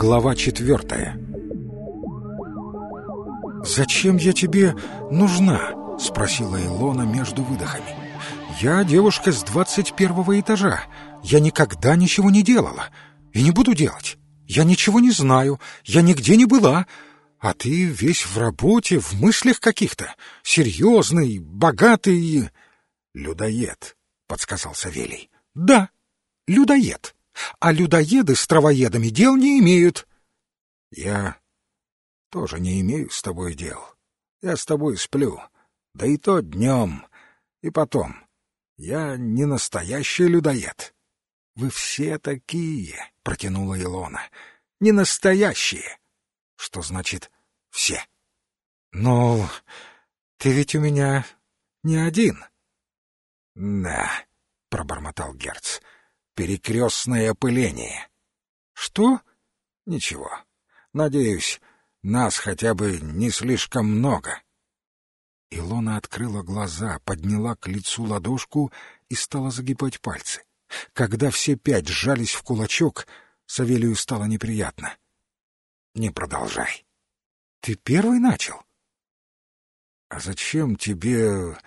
Глава четвертая «Зачем я тебе нужна?» — спросила Илона между выдохами. «Я девушка с двадцать первого этажа. Я никогда ничего не делала. И не буду делать. Я ничего не знаю. Я нигде не была. А ты весь в работе, в мыслях каких-то. Серьезный, богатый...» «Людоед», — подсказал Савелий. «Да, людоед. А людоеды с травоедами дел не имеют». «Я тоже не имею с тобой дел. Я с тобой сплю, да и то днем. И потом, я не настоящий людоед. — Вы все такие, — протянула Илона. — Не настоящие. — Что значит «все»? — Ну, ты ведь у меня не один. — Да, — пробормотал Герц, — перекрестное опыление. — Что? — Ничего. Надеюсь, нас хотя бы не слишком много. Илона открыла глаза, подняла к лицу ладошку и стала загибать пальцы. Когда все пять сжались в кулачок, Савелию стало неприятно. — Не продолжай. — Ты первый начал? — А зачем тебе,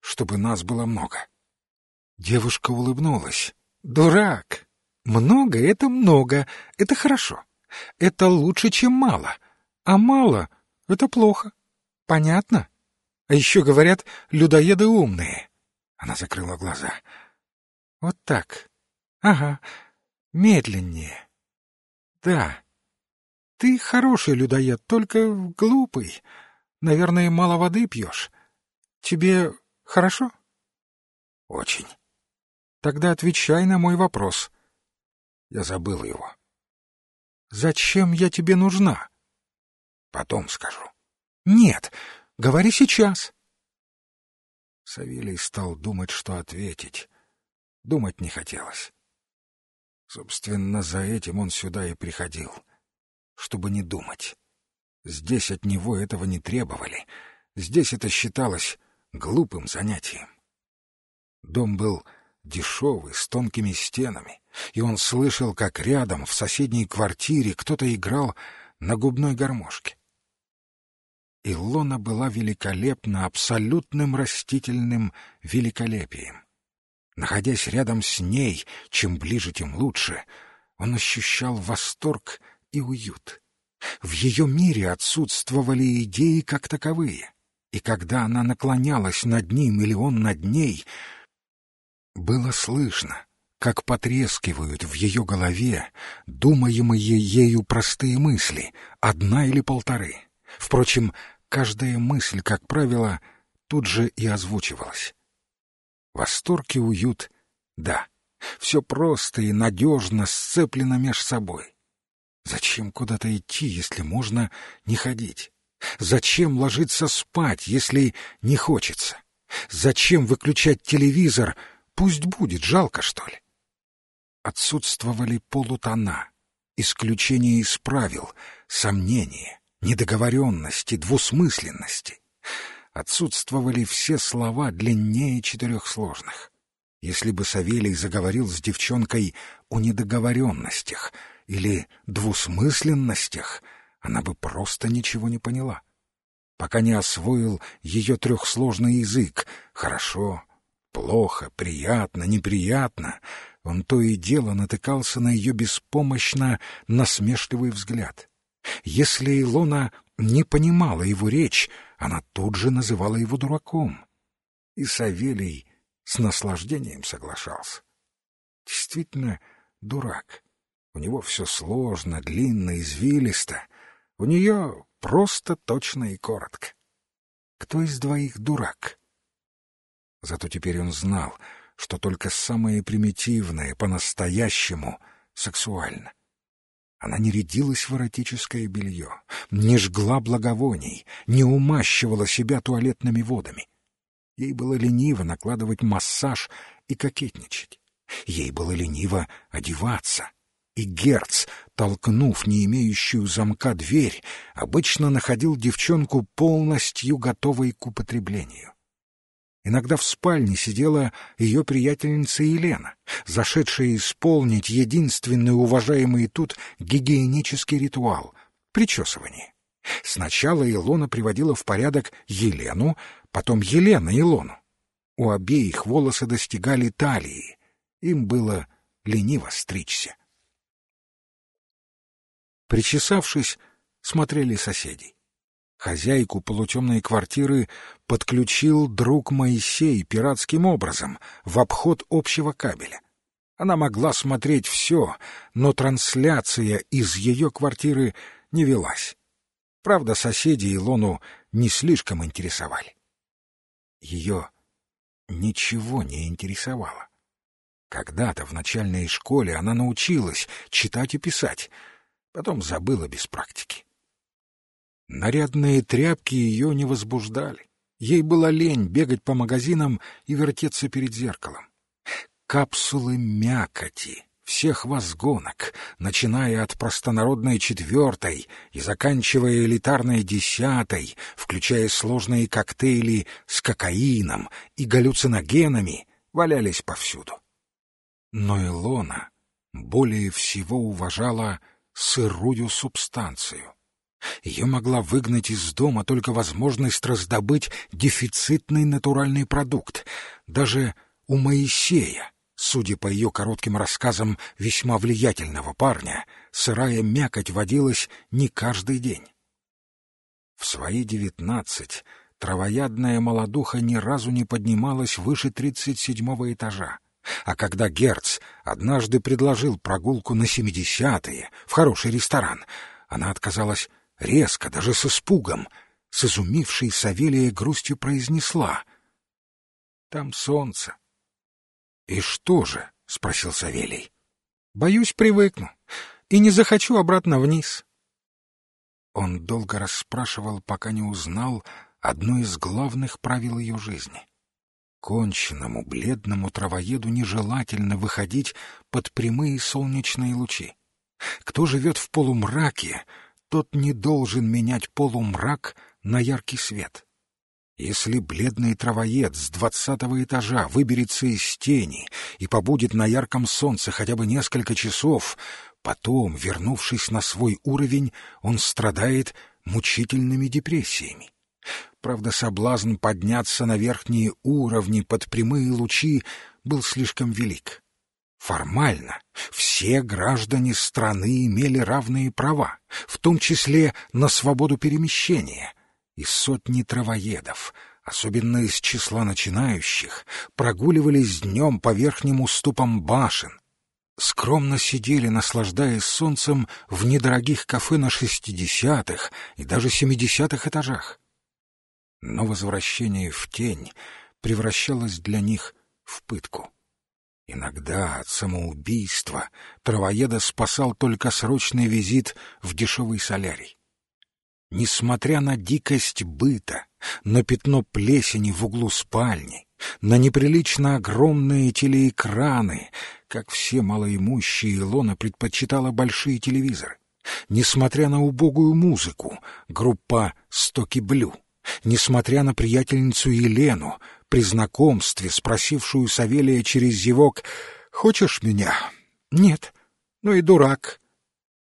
чтобы нас было много? Девушка улыбнулась. — Дурак! Много — это много, это хорошо. Это лучше, чем мало — а мало — это плохо. Понятно? А еще говорят, людоеды умные. Она закрыла глаза. Вот так. Ага. Медленнее. Да. Ты хороший людоед, только глупый. Наверное, мало воды пьешь. Тебе хорошо? Очень. Тогда отвечай на мой вопрос. Я забыл его. Зачем я тебе нужна? Потом скажу. Нет, говори сейчас. Савелий стал думать, что ответить. Думать не хотелось. Собственно, за этим он сюда и приходил, чтобы не думать. Здесь от него этого не требовали. Здесь это считалось глупым занятием. Дом был дешевый, с тонкими стенами, и он слышал, как рядом, в соседней квартире, кто-то играл на губной гармошке. Илона была великолепна абсолютным растительным великолепием. Находясь рядом с ней, чем ближе, тем лучше, он ощущал восторг и уют. В ее мире отсутствовали идеи как таковые, и когда она наклонялась над ним или он над ней, было слышно, как потрескивают в ее голове думаемые ею простые мысли, одна или полторы. Впрочем, каждая мысль, как правило, тут же и озвучивалась. Восторг и уют — да, все просто и надежно сцеплено меж собой. Зачем куда-то идти, если можно не ходить? Зачем ложиться спать, если не хочется? Зачем выключать телевизор? Пусть будет, жалко, что ли? Отсутствовали полутона, исключение из правил, сомнения недоговоренности, двусмысленности. Отсутствовали все слова длиннее четырех сложных. Если бы Савелий заговорил с девчонкой о недоговоренностях или двусмысленностях, она бы просто ничего не поняла. Пока не освоил ее трехсложный язык «хорошо», «плохо», «приятно», «неприятно», он то и дело натыкался на ее беспомощно насмешливый взгляд. Если Илона не понимала его речь, она тут же называла его дураком. И Савелий с наслаждением соглашался. Действительно, дурак. У него все сложно, длинно, извилисто. У нее просто точно и коротко. Кто из двоих дурак? Зато теперь он знал, что только самое примитивное по-настоящему сексуально. Она не рядилась в эротическое белье, не жгла благовоний, не умащивала себя туалетными водами. Ей было лениво накладывать массаж и кокетничать. Ей было лениво одеваться. И Герц, толкнув не имеющую замка дверь, обычно находил девчонку полностью готовой к употреблению. Иногда в спальне сидела ее приятельница Елена, зашедшая исполнить единственный уважаемый тут гигиенический ритуал — причесывание. Сначала Илона приводила в порядок Елену, потом Елена Илону. У обеих волосы достигали талии. Им было лениво стричься. Причесавшись, смотрели соседей. Хозяйку полутемной квартиры подключил друг Моисей пиратским образом, в обход общего кабеля. Она могла смотреть все, но трансляция из ее квартиры не велась. Правда, соседи Илону не слишком интересовали. Ее ничего не интересовало. Когда-то в начальной школе она научилась читать и писать, потом забыла без практики. Нарядные тряпки ее не возбуждали. Ей была лень бегать по магазинам и вертеться перед зеркалом. Капсулы мякоти всех возгонок, начиная от простонародной четвертой и заканчивая элитарной десятой, включая сложные коктейли с кокаином и галлюциногенами, валялись повсюду. Но Илона более всего уважала сырую субстанцию. Ее могла выгнать из дома только возможность раздобыть дефицитный натуральный продукт. Даже у Моисея, судя по ее коротким рассказам весьма влиятельного парня, сырая мякоть водилась не каждый день. В свои девятнадцать травоядная молодуха ни разу не поднималась выше тридцать седьмого этажа. А когда Герц однажды предложил прогулку на семидесятые в хороший ресторан, она отказалась резко, даже с испугом, с изумившей Савелия грустью произнесла. — Там солнце. — И что же? — спросил Савелий. — Боюсь, привыкну, и не захочу обратно вниз. Он долго расспрашивал, пока не узнал одно из главных правил ее жизни. Конченному, бледному травоеду нежелательно выходить под прямые солнечные лучи. Кто живет в полумраке, тот не должен менять полумрак на яркий свет. Если бледный травоед с двадцатого этажа выберется из тени и побудет на ярком солнце хотя бы несколько часов, потом, вернувшись на свой уровень, он страдает мучительными депрессиями. Правда, соблазн подняться на верхние уровни под прямые лучи был слишком велик. Формально все граждане страны имели равные права, в том числе на свободу перемещения, и сотни травоедов, особенно из числа начинающих, прогуливались днем по верхним уступам башен, скромно сидели, наслаждаясь солнцем в недорогих кафе на шестидесятых и даже семидесятых этажах. Но возвращение в тень превращалось для них в пытку. Иногда от самоубийства травоеда спасал только срочный визит в дешевый солярий. Несмотря на дикость быта, на пятно плесени в углу спальни, на неприлично огромные телеэкраны, как все малоимущие, Илона предпочитала большие телевизоры. Несмотря на убогую музыку, группа «Стоки Блю», несмотря на приятельницу Елену, при знакомстве, спросившую Савелия через зевок «Хочешь меня?» «Нет». «Ну и дурак».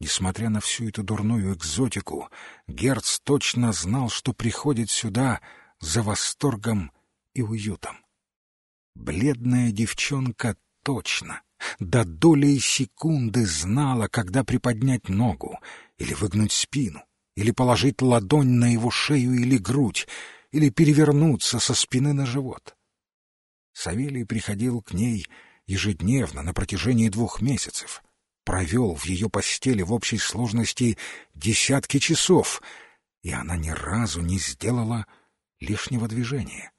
Несмотря на всю эту дурную экзотику, Герц точно знал, что приходит сюда за восторгом и уютом. Бледная девчонка точно, до доли секунды знала, когда приподнять ногу или выгнуть спину, или положить ладонь на его шею или грудь, или перевернуться со спины на живот. Савелий приходил к ней ежедневно на протяжении двух месяцев, провел в ее постели в общей сложности десятки часов, и она ни разу не сделала лишнего движения.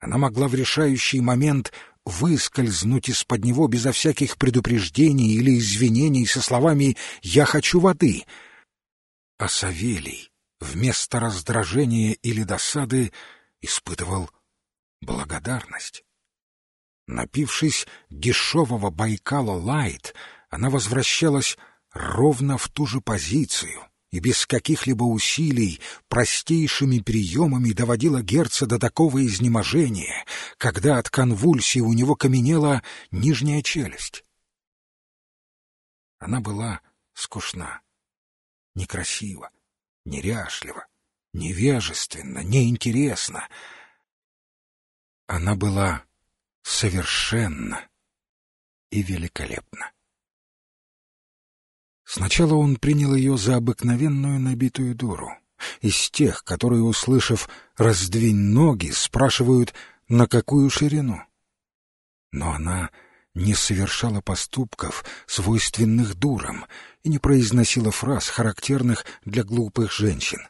Она могла в решающий момент выскользнуть из-под него безо всяких предупреждений или извинений со словами «Я хочу воды», а Савелий вместо раздражения или досады испытывал благодарность. Напившись дешевого Байкала Лайт, она возвращалась ровно в ту же позицию, и без каких-либо усилий простейшими приемами доводила Герца до такого изнеможения, когда от конвульсии у него каменела нижняя челюсть. Она была скучна, некрасива, неряшлива, невежественна, неинтересна. Она была совершенна и великолепна. Сначала он принял ее за обыкновенную набитую дуру, из тех, которые, услышав «раздвинь ноги», спрашивают «на какую ширину?». Но она не совершала поступков, свойственных дурам, и не произносила фраз, характерных для глупых женщин.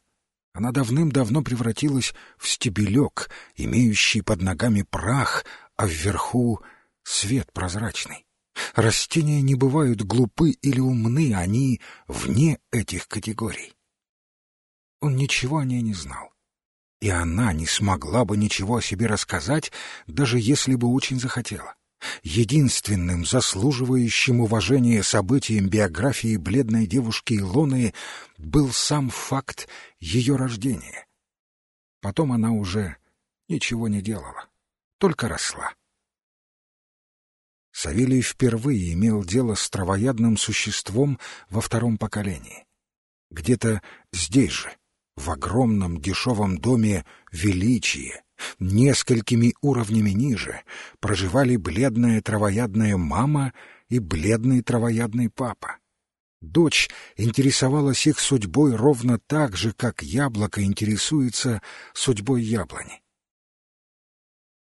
Она давным-давно превратилась в стебелек, имеющий под ногами прах, а вверху — свет прозрачный. Растения не бывают глупы или умны, они вне этих категорий. Он ничего о ней не знал. И она не смогла бы ничего о себе рассказать, даже если бы очень захотела. Единственным заслуживающим уважения событием биографии бледной девушки Илоны был сам факт ее рождения. Потом она уже ничего не делала, только росла. Савелий впервые имел дело с травоядным существом во втором поколении. Где-то здесь же, в огромном дешевом доме величия, несколькими уровнями ниже, проживали бледная травоядная мама и бледный травоядный папа. Дочь интересовалась их судьбой ровно так же, как яблоко интересуется судьбой яблони.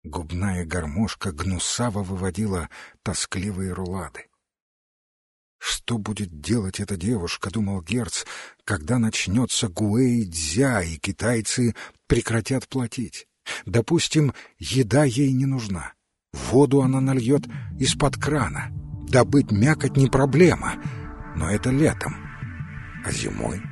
Губная гармошка гнусаво выводила тоскливые рулады. «Что будет делать эта девушка?» — думал Герц, — «когда начнется гуэй-дзя, и китайцы прекратят платить. Допустим, еда ей не нужна. Воду она нальет из-под крана. Добыть мякоть не проблема, но это летом. А зимой?